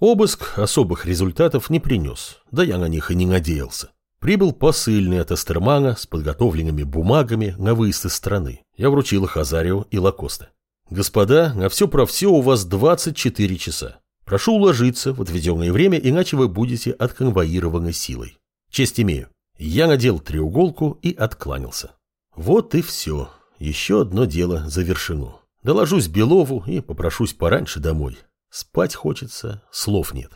Обыск особых результатов не принес, да я на них и не надеялся. Прибыл посыльный от Эстермана с подготовленными бумагами на выезд из страны. Я вручил их Азарио и Лакоста. «Господа, на все про все у вас 24 часа. Прошу уложиться в отведенное время, иначе вы будете отконвоированы силой. Честь имею». Я надел треуголку и откланялся. Вот и все. Еще одно дело завершено. Доложусь Белову и попрошусь пораньше домой. Спать хочется, слов нет.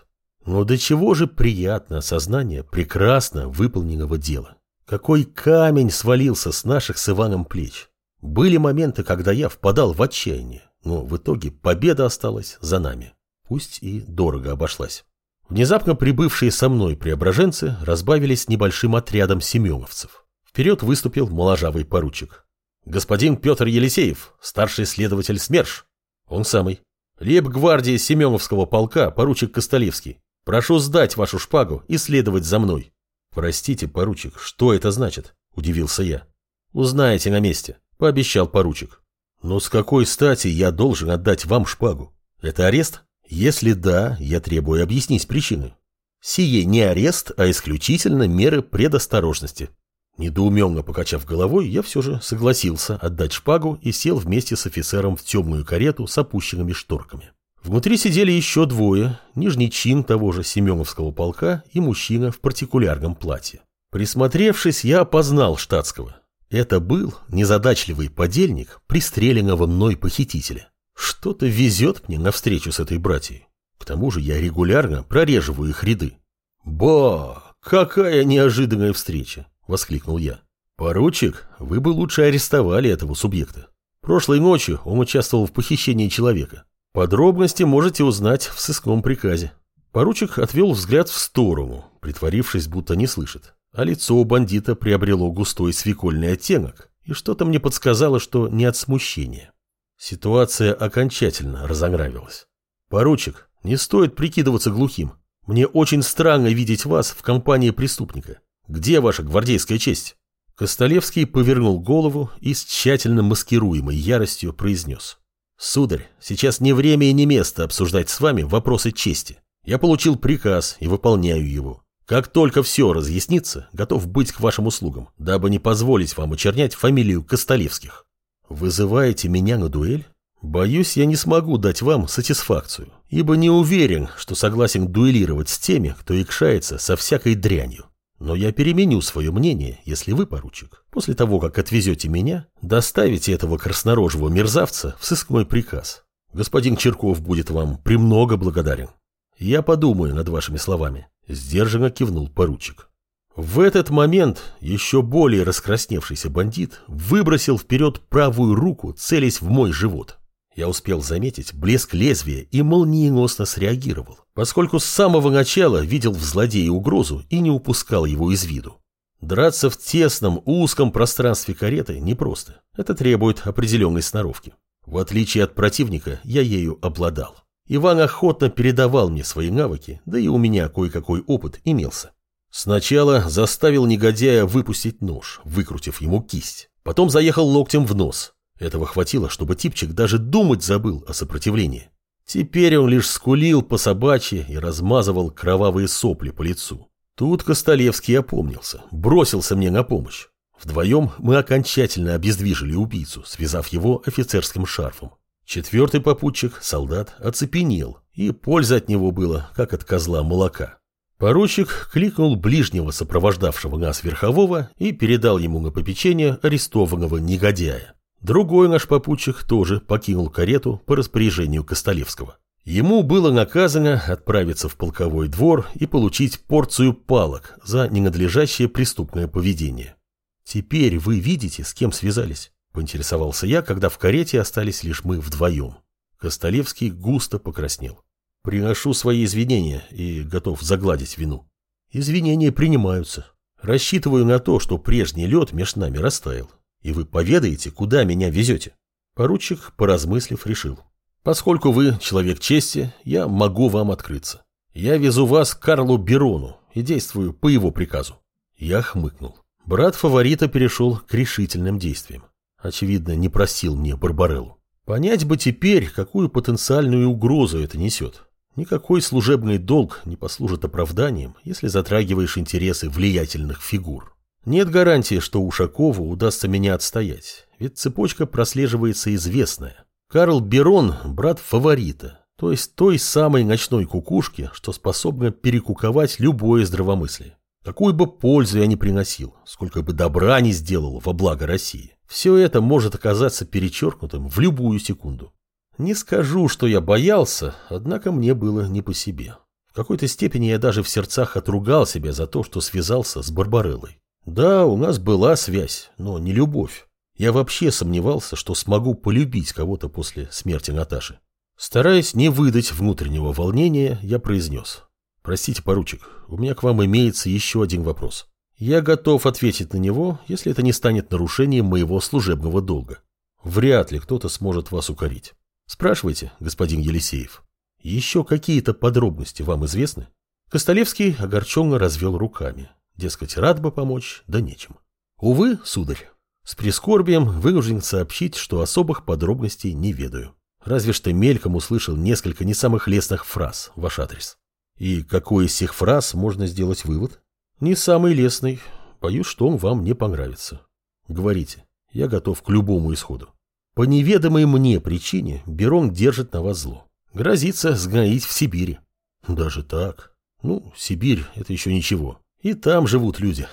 Но до чего же приятно осознание прекрасно выполненного дела. Какой камень свалился с наших с Иваном плеч. Были моменты, когда я впадал в отчаяние, но в итоге победа осталась за нами. Пусть и дорого обошлась. Внезапно прибывшие со мной преображенцы разбавились небольшим отрядом семеновцев. Вперед выступил моложавый поручик. «Господин Петр Елисеев, старший следователь СМЕРШ». «Он самый». «Лейб-гвардии Семеновского полка, поручик Костолевский. Прошу сдать вашу шпагу и следовать за мной. Простите, поручик, что это значит? Удивился я. Узнаете на месте, пообещал поручик. Но с какой стати я должен отдать вам шпагу? Это арест? Если да, я требую объяснить причины. Сие не арест, а исключительно меры предосторожности. Недоуменно покачав головой, я все же согласился отдать шпагу и сел вместе с офицером в темную карету с опущенными шторками. Внутри сидели еще двое, нижний чин того же Семеновского полка и мужчина в партикулярном платье. Присмотревшись, я опознал штатского. Это был незадачливый подельник пристреленного мной похитителя. Что-то везет мне навстречу с этой братьей. К тому же я регулярно прореживаю их ряды. «Ба, какая неожиданная встреча!» — воскликнул я. «Поручик, вы бы лучше арестовали этого субъекта. Прошлой ночью он участвовал в похищении человека. Подробности можете узнать в сыскном приказе. Поручик отвел взгляд в сторону, притворившись, будто не слышит. А лицо у бандита приобрело густой свекольный оттенок, и что-то мне подсказало, что не от смущения. Ситуация окончательно разогравилась. «Поручик, не стоит прикидываться глухим. Мне очень странно видеть вас в компании преступника. Где ваша гвардейская честь?» Костолевский повернул голову и с тщательно маскируемой яростью произнес. «Сударь, сейчас не время и не место обсуждать с вами вопросы чести. Я получил приказ и выполняю его. Как только все разъяснится, готов быть к вашим услугам, дабы не позволить вам очернять фамилию Костолевских. Вызываете меня на дуэль? Боюсь, я не смогу дать вам сатисфакцию, ибо не уверен, что согласен дуэлировать с теми, кто икшается со всякой дрянью. Но я переменю свое мнение, если вы, поручик, после того, как отвезете меня, доставите этого краснорожего мерзавца в сыскной приказ. Господин Черков будет вам премного благодарен. Я подумаю над вашими словами. Сдержанно кивнул поручик. В этот момент еще более раскрасневшийся бандит выбросил вперед правую руку, целясь в мой живот. Я успел заметить блеск лезвия и молниеносно среагировал, поскольку с самого начала видел в злодее угрозу и не упускал его из виду. Драться в тесном, узком пространстве кареты непросто. Это требует определенной сноровки. В отличие от противника, я ею обладал. Иван охотно передавал мне свои навыки, да и у меня кое-какой опыт имелся. Сначала заставил негодяя выпустить нож, выкрутив ему кисть. Потом заехал локтем в нос, этого хватило, чтобы типчик даже думать забыл о сопротивлении. Теперь он лишь скулил по собачьи и размазывал кровавые сопли по лицу. Тут Костолевский опомнился, бросился мне на помощь. Вдвоем мы окончательно обездвижили убийцу, связав его офицерским шарфом. Четвертый попутчик, солдат, оцепенел, и польза от него была, как от козла молока. Поручик кликнул ближнего сопровождавшего нас верхового и передал ему на попечение арестованного негодяя. Другой наш попутчик тоже покинул карету по распоряжению Костолевского. Ему было наказано отправиться в полковой двор и получить порцию палок за ненадлежащее преступное поведение. «Теперь вы видите, с кем связались?» – поинтересовался я, когда в карете остались лишь мы вдвоем. Костолевский густо покраснел. «Приношу свои извинения и готов загладить вину». «Извинения принимаются. Рассчитываю на то, что прежний лед между нами растаял и вы поведаете, куда меня везете. Поручик, поразмыслив, решил. Поскольку вы человек чести, я могу вам открыться. Я везу вас к Карлу Берону и действую по его приказу. Я хмыкнул. Брат фаворита перешел к решительным действиям. Очевидно, не просил мне Барбареллу. Понять бы теперь, какую потенциальную угрозу это несет. Никакой служебный долг не послужит оправданием, если затрагиваешь интересы влиятельных фигур. Нет гарантии, что Ушакову удастся меня отстоять, ведь цепочка прослеживается известная. Карл Берон – брат фаворита, то есть той самой ночной кукушки, что способна перекуковать любое здравомыслие. Какую бы пользу я ни приносил, сколько бы добра ни сделал во благо России, все это может оказаться перечеркнутым в любую секунду. Не скажу, что я боялся, однако мне было не по себе. В какой-то степени я даже в сердцах отругал себя за то, что связался с Барбареллой. Да, у нас была связь, но не любовь. Я вообще сомневался, что смогу полюбить кого-то после смерти Наташи. Стараясь не выдать внутреннего волнения, я произнес. «Простите, поручик, у меня к вам имеется еще один вопрос. Я готов ответить на него, если это не станет нарушением моего служебного долга. Вряд ли кто-то сможет вас укорить. Спрашивайте, господин Елисеев. Еще какие-то подробности вам известны?» Костолевский огорченно развел руками. Дескать, рад бы помочь, да нечем. Увы, сударь, с прискорбием вынужден сообщить, что особых подробностей не ведаю. Разве что мельком услышал несколько не самых лестных фраз в ваш адрес. И какой из всех фраз можно сделать вывод? Не самый лестный. Боюсь, что он вам не понравится. Говорите, я готов к любому исходу. По неведомой мне причине Берон держит на вас зло. Грозится сгноить в Сибири. Даже так? Ну, Сибирь – это еще ничего. И там живут люди.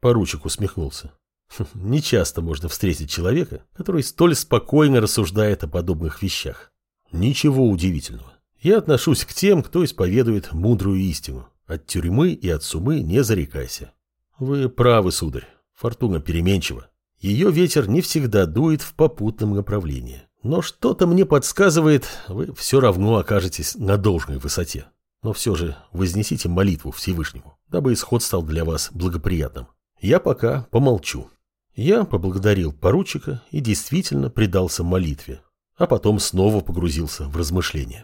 Поручик усмехнулся. Не часто можно встретить человека, который столь спокойно рассуждает о подобных вещах. Ничего удивительного. Я отношусь к тем, кто исповедует мудрую истину. От тюрьмы и от сумы не зарекайся. Вы правы, сударь. Фортуна переменчива. Ее ветер не всегда дует в попутном направлении. Но что-то мне подсказывает, вы все равно окажетесь на должной высоте. Но все же вознесите молитву Всевышнему, дабы исход стал для вас благоприятным. Я пока помолчу. Я поблагодарил поручика и действительно предался молитве, а потом снова погрузился в размышления.